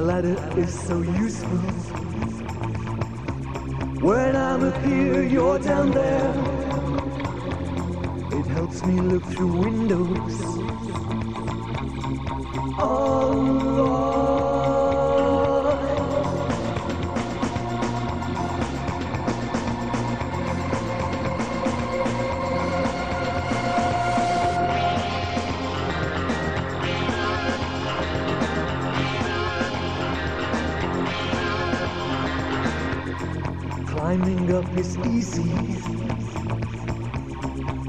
ladder is so useful. When I'm up here, you're down there. It helps me look through windows. Oh, All Climbing up is easy.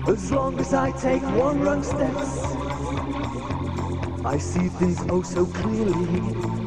As long as I take one wrong step, I see things oh so clearly.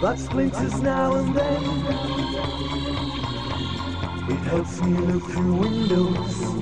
That splinters now and then. It helps me look through windows.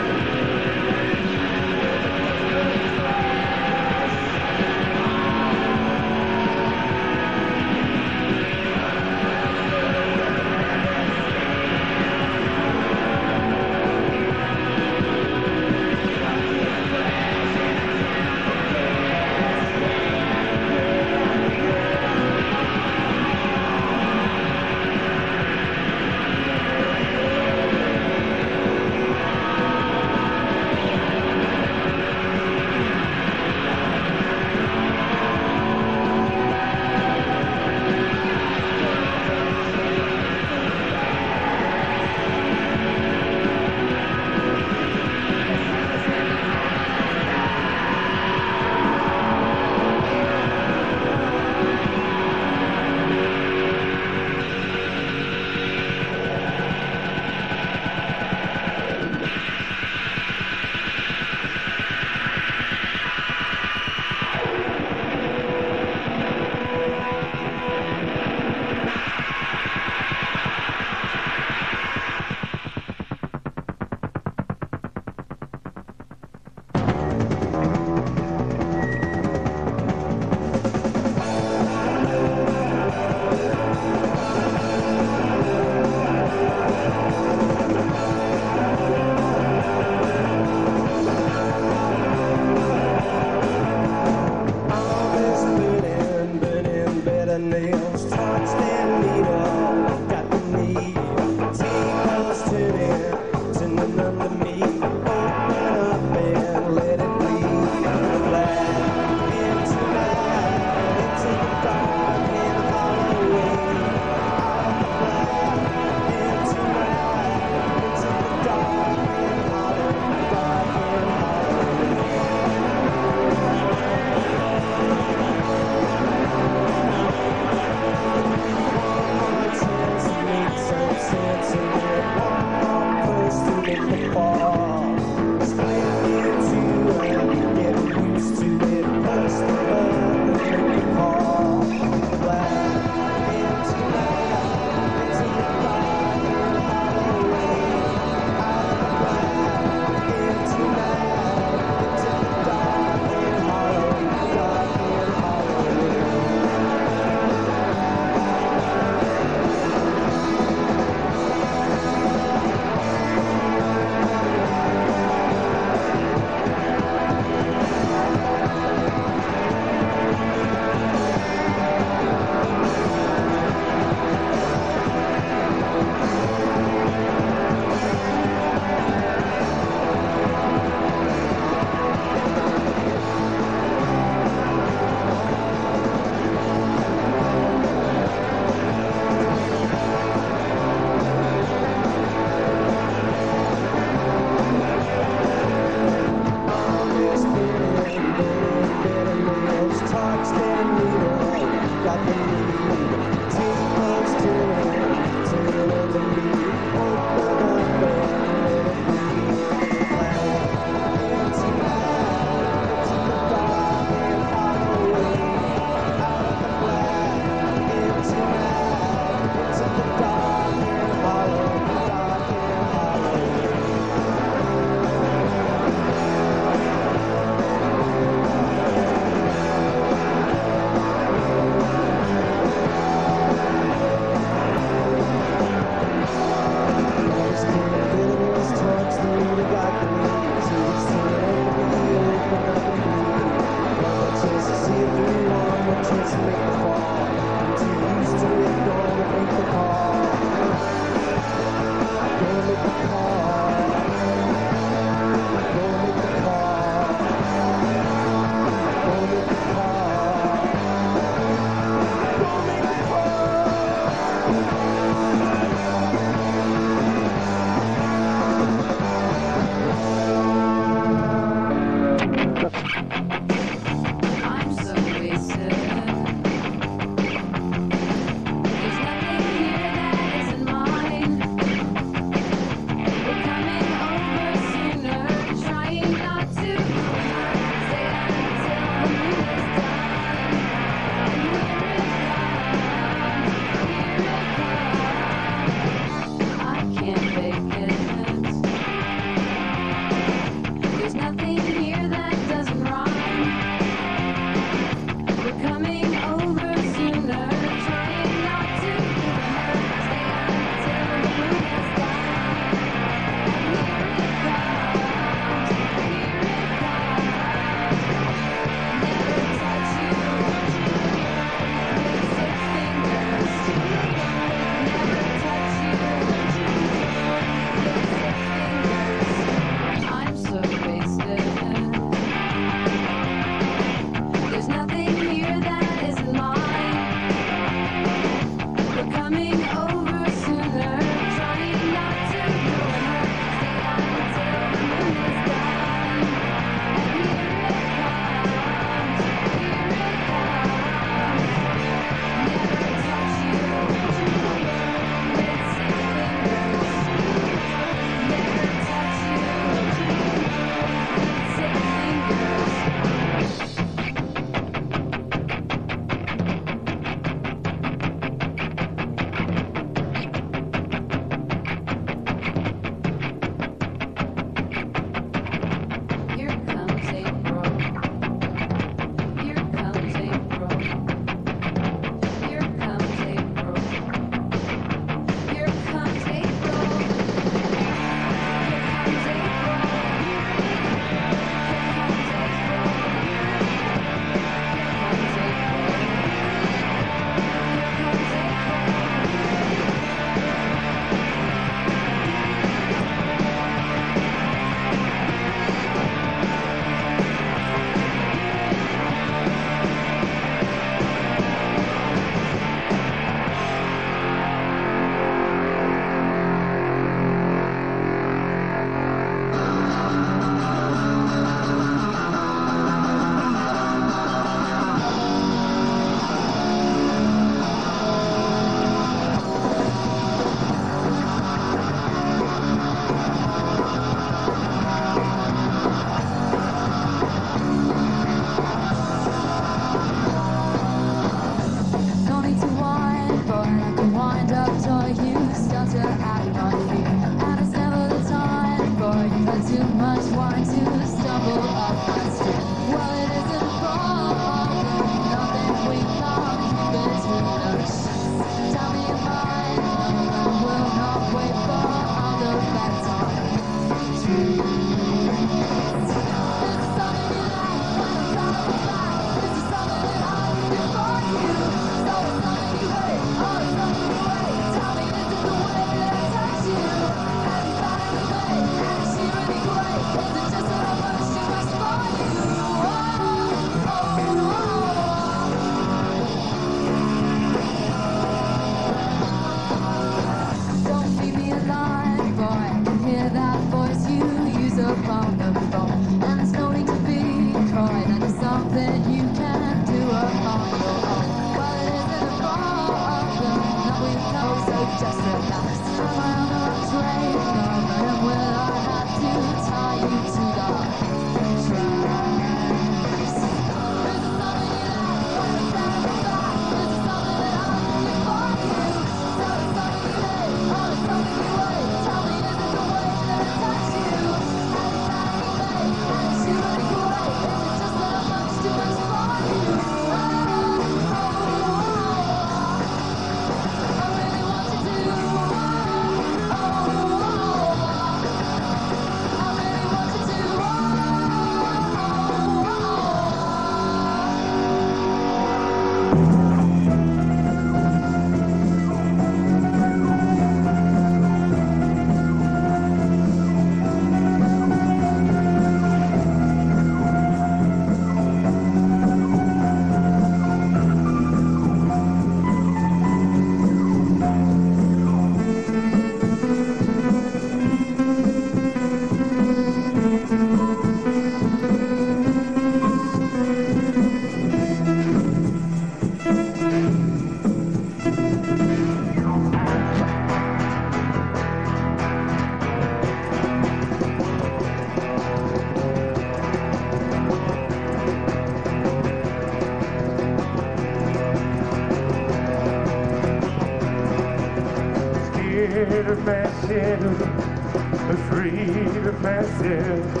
there.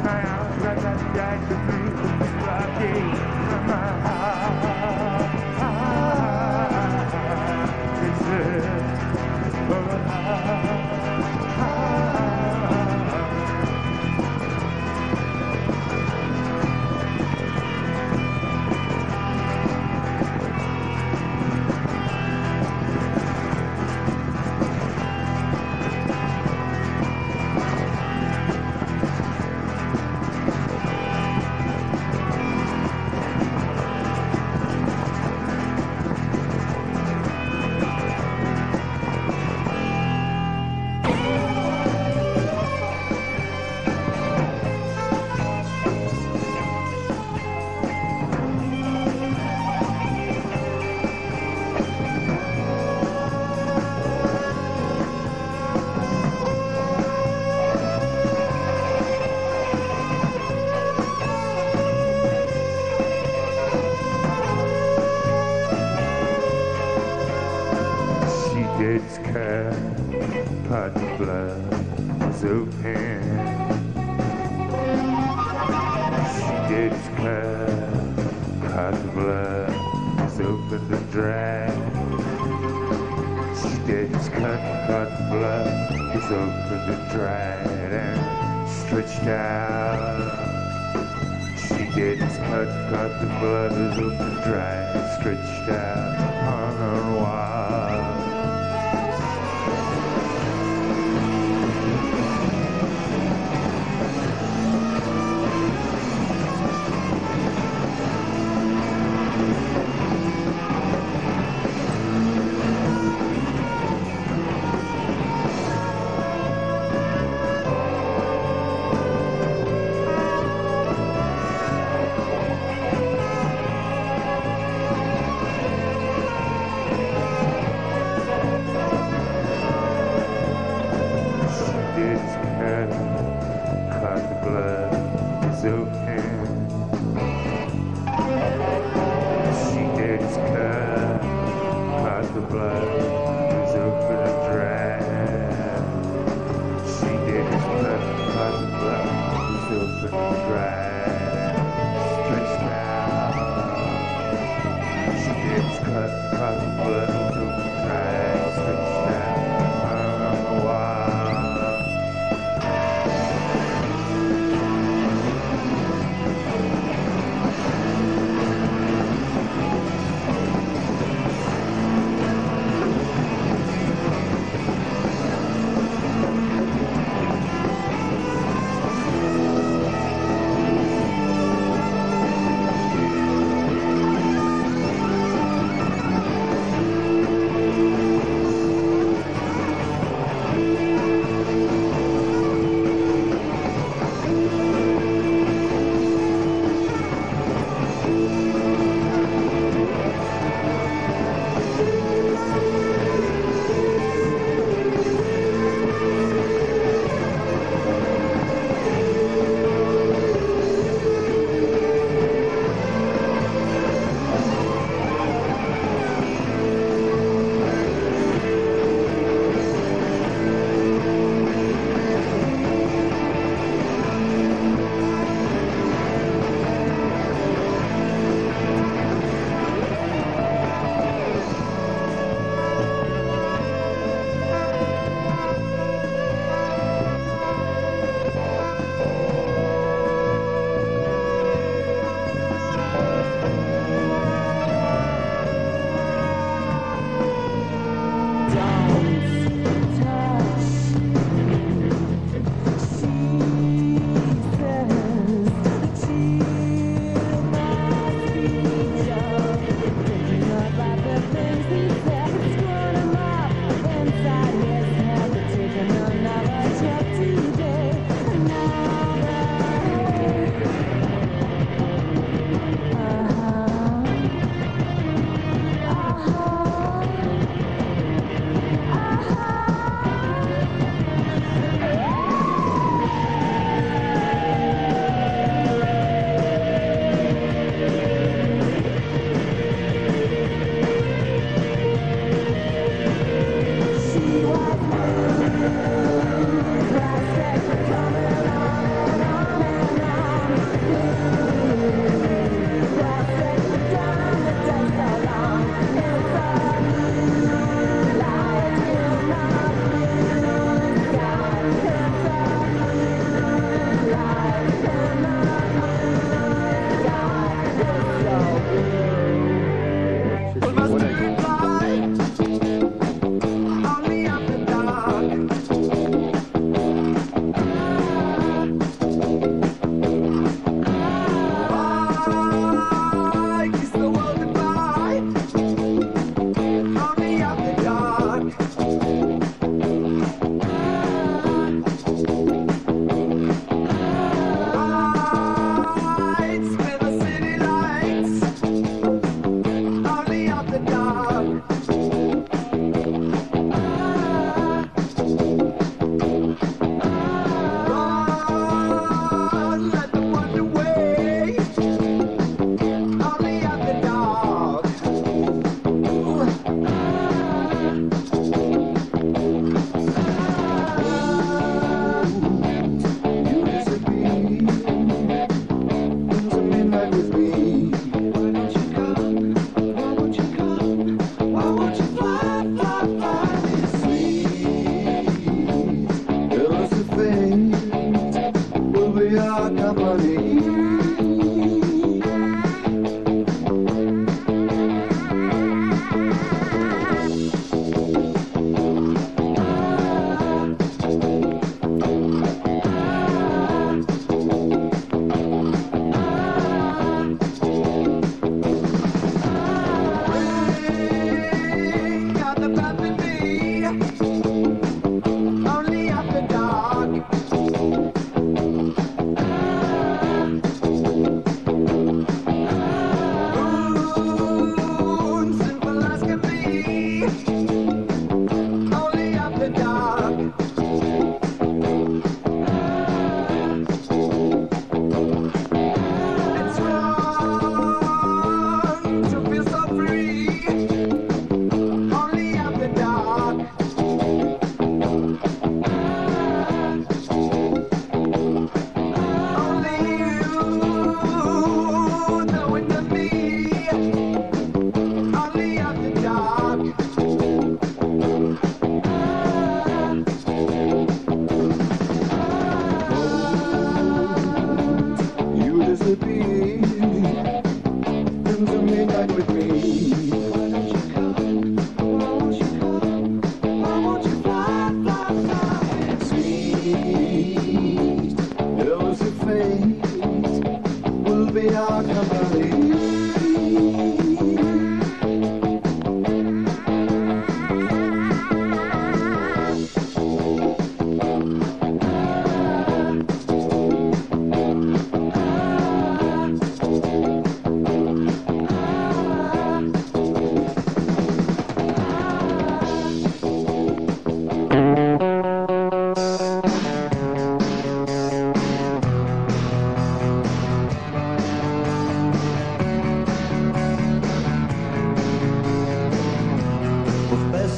my eyes, I got the eyes of me,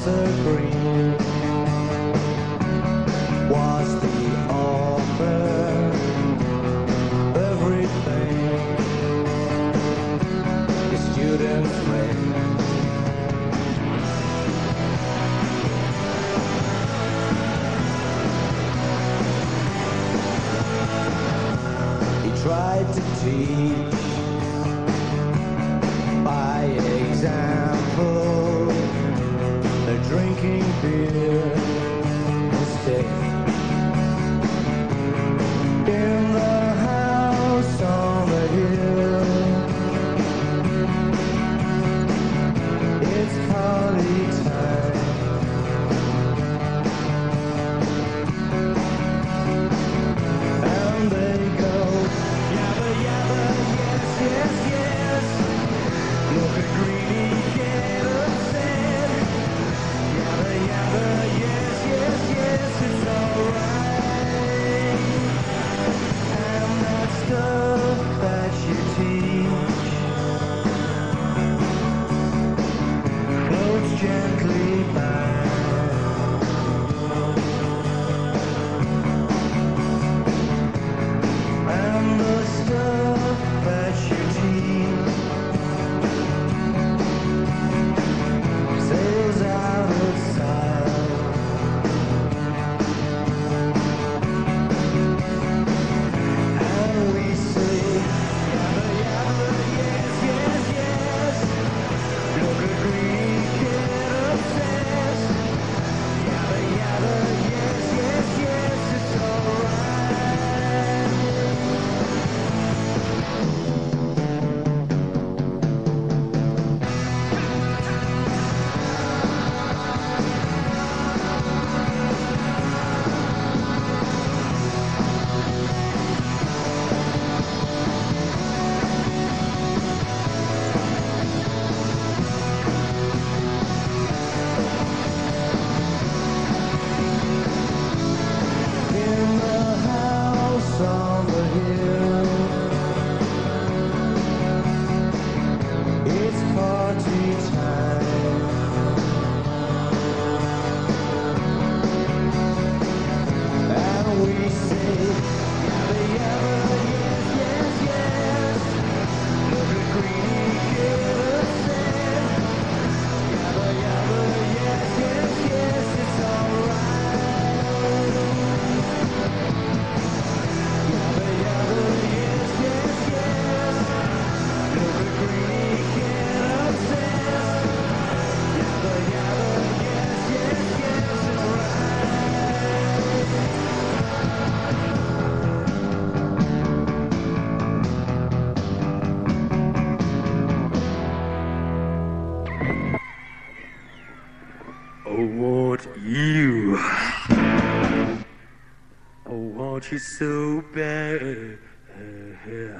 the green. you so bad. I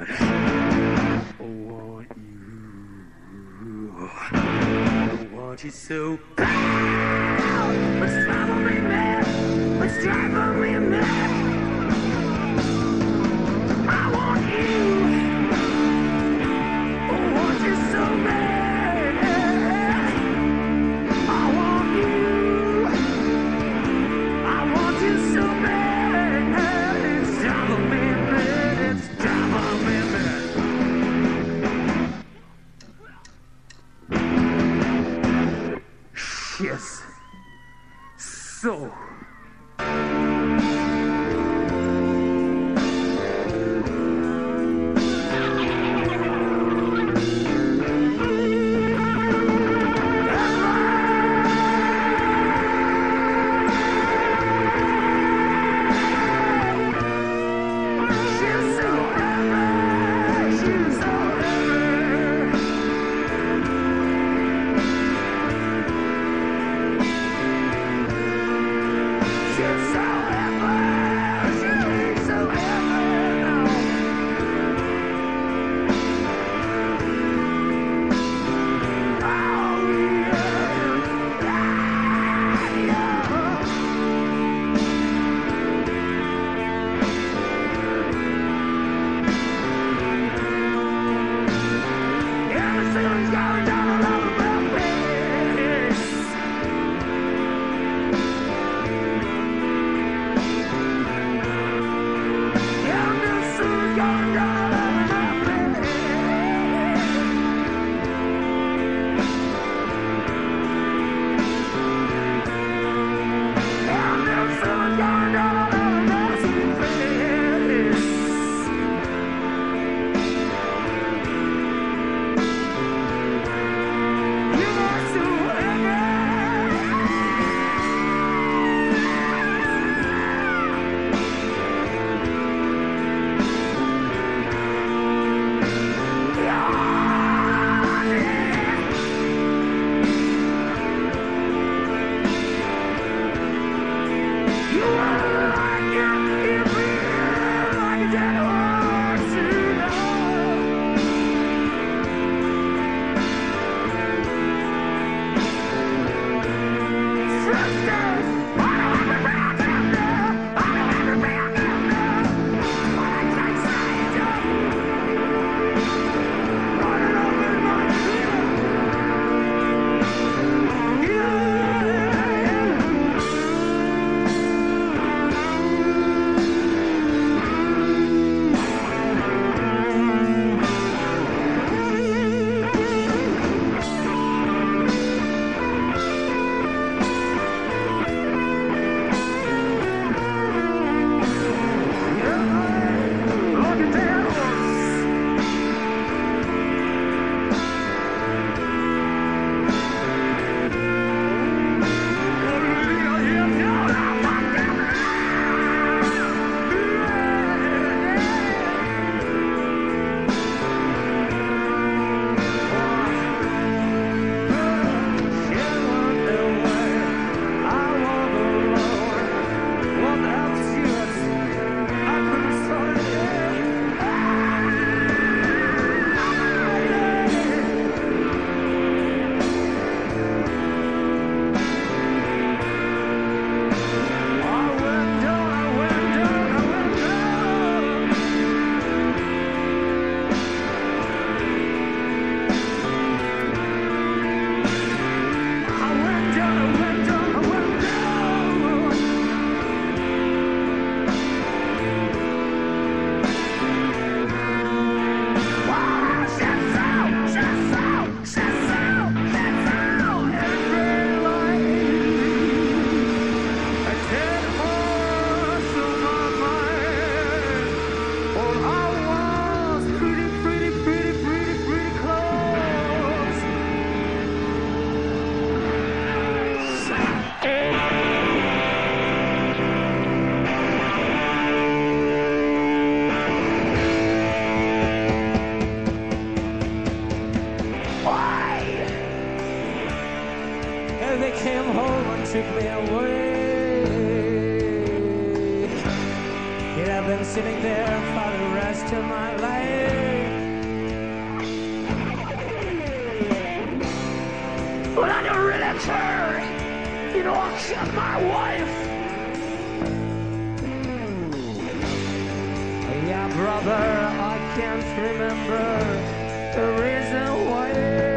want you. I want you so bad. What's troubling me? What's troubling me? my wife! Yeah, brother, I can't remember the reason why.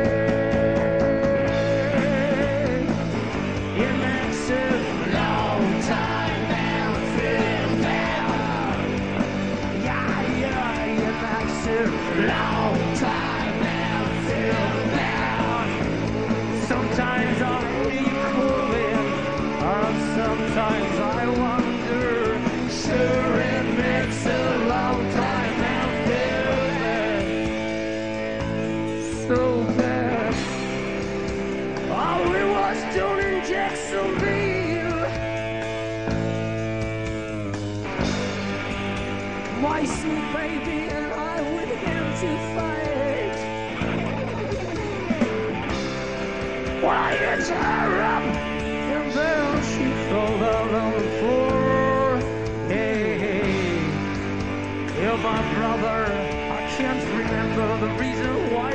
was her up. And then she fell down on the floor. Hey, hey, my brother. I can't remember the reason why.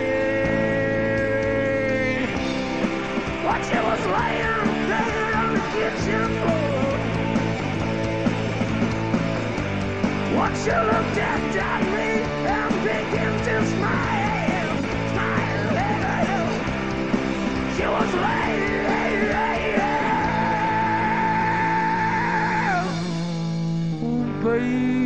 But she was lying there on the kitchen floor. What she looked at. you.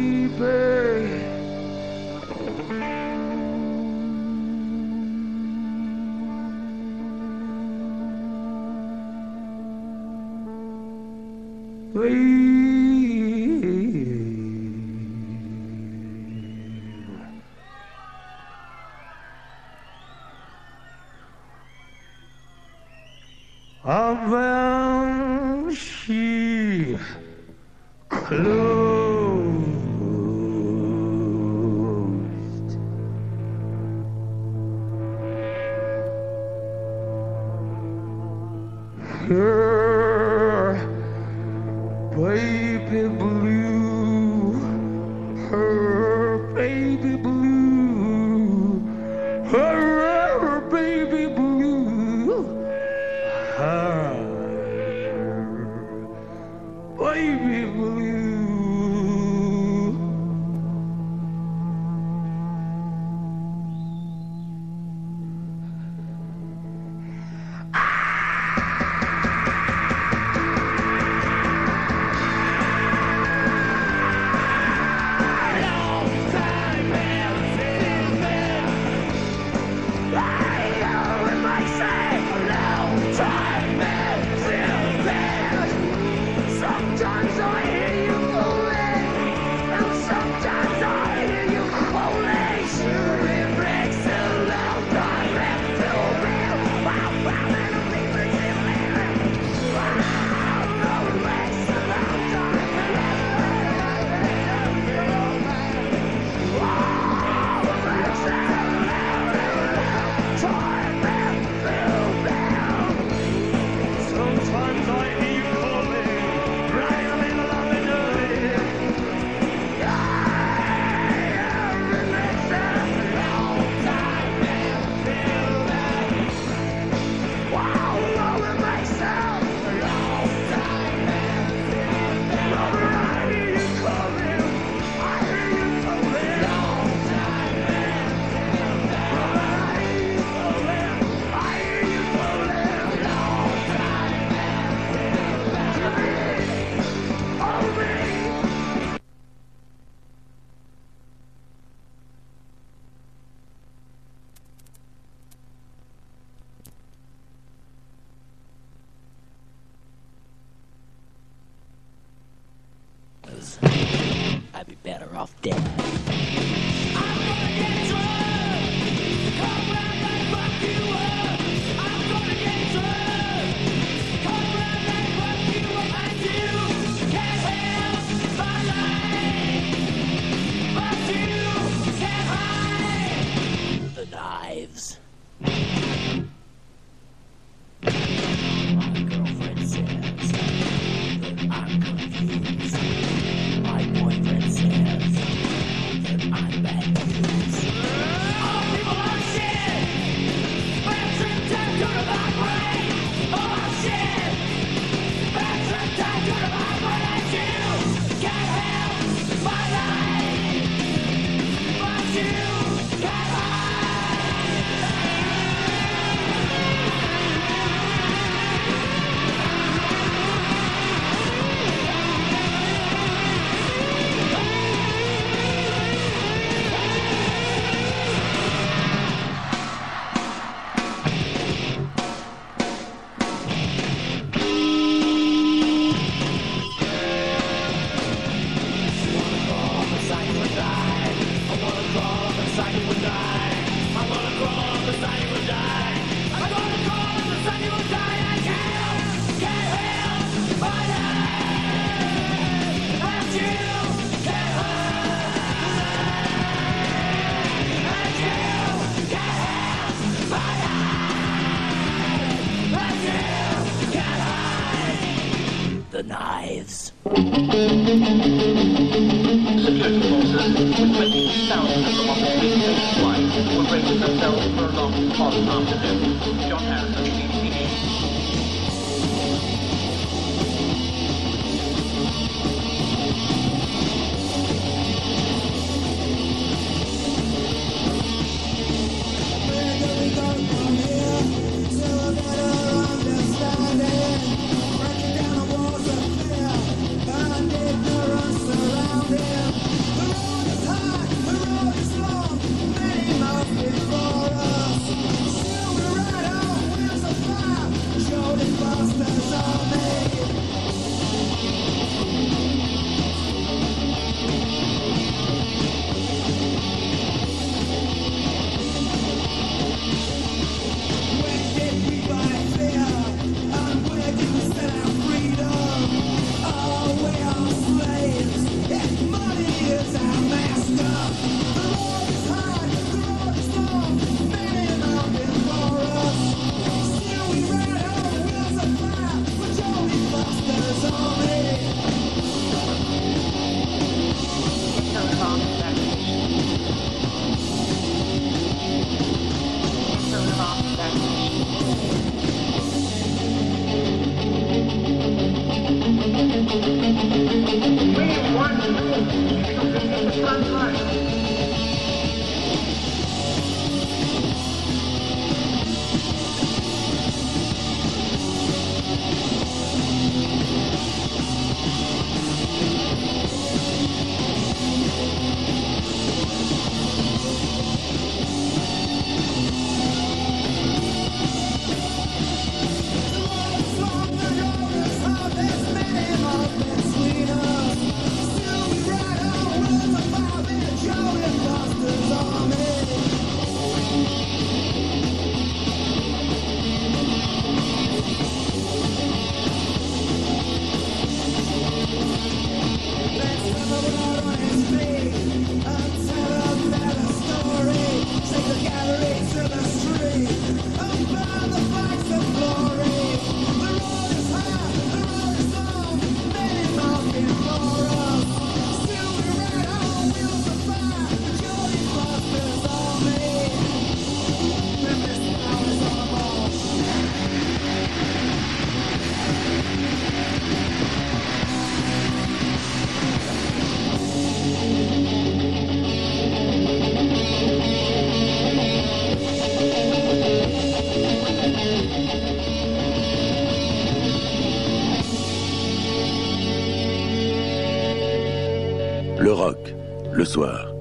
Le soir,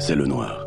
c'est le noir.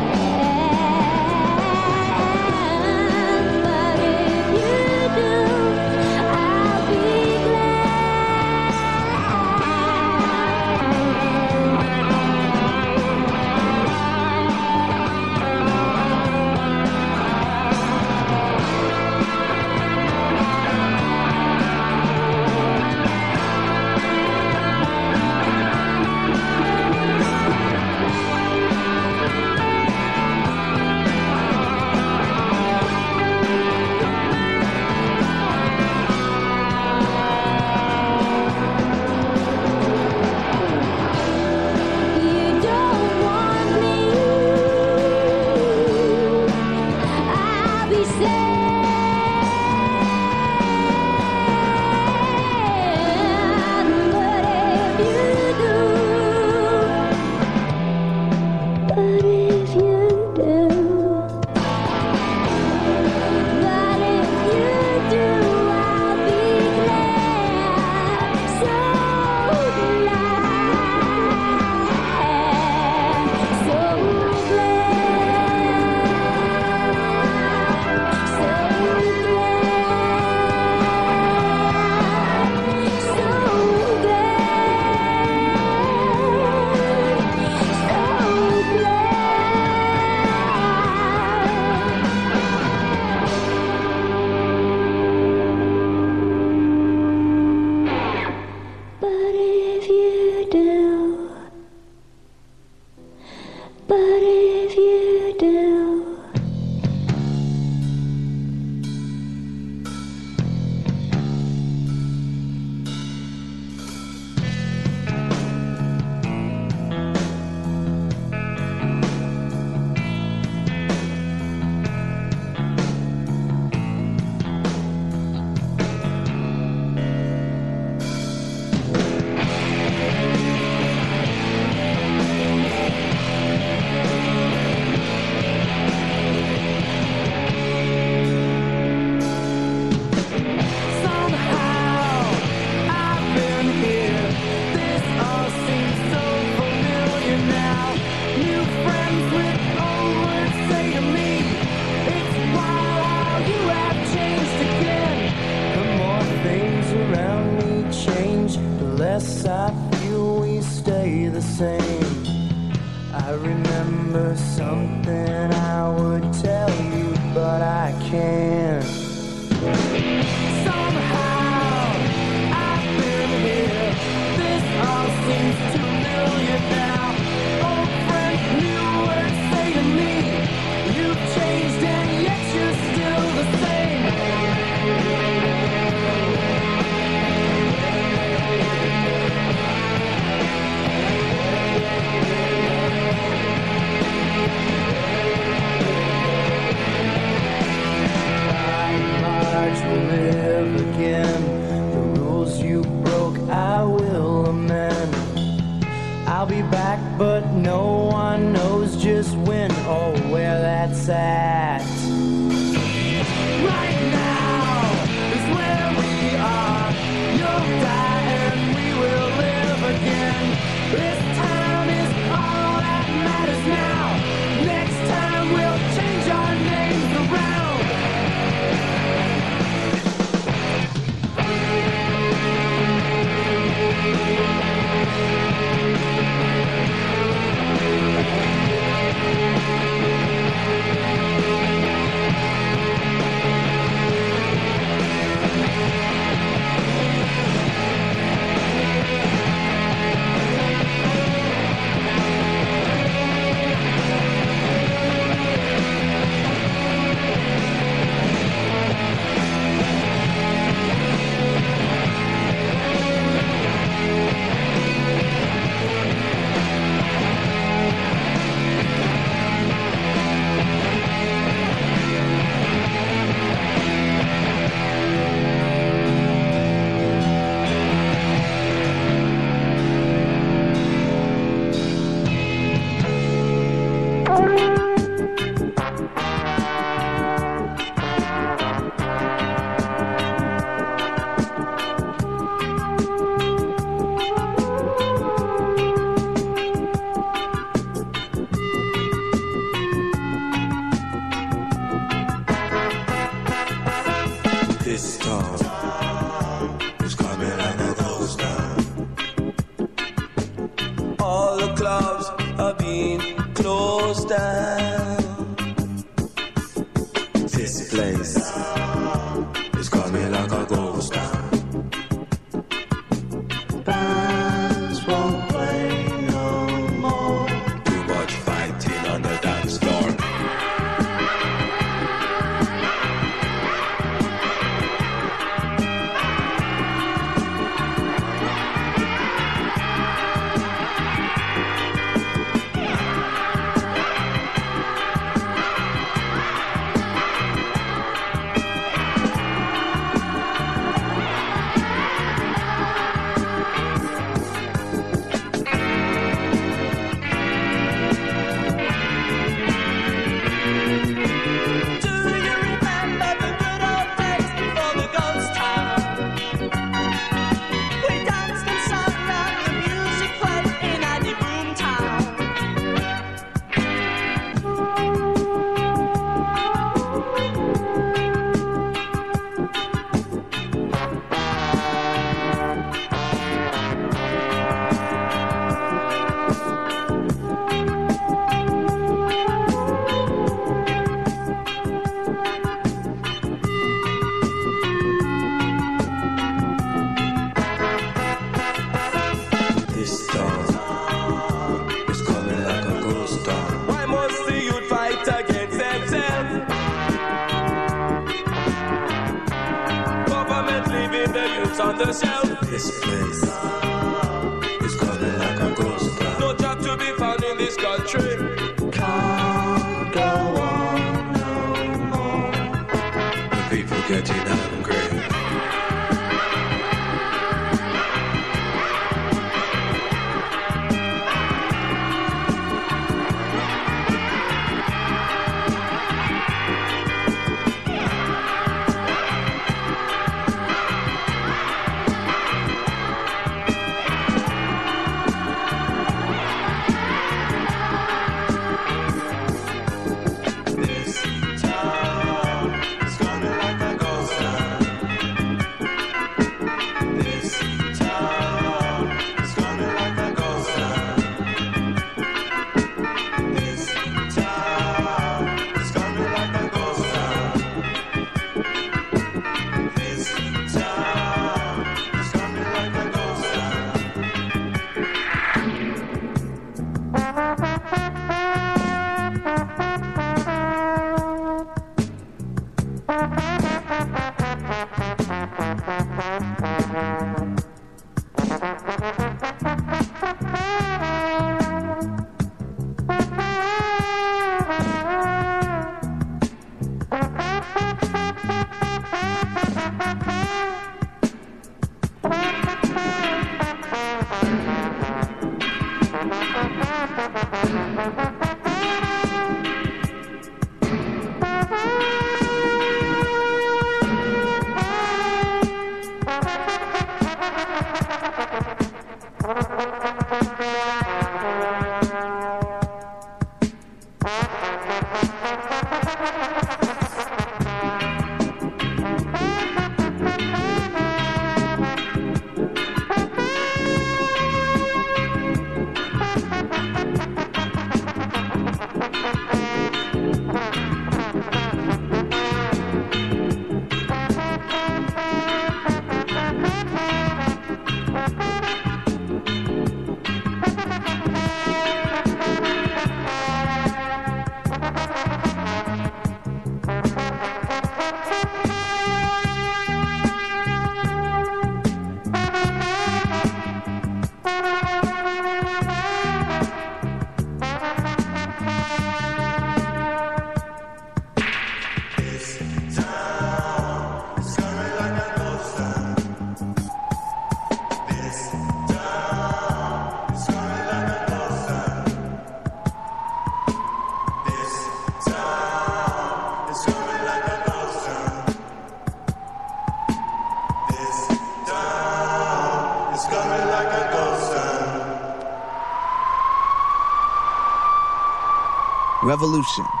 Revolution.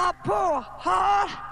My poor heart.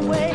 Away.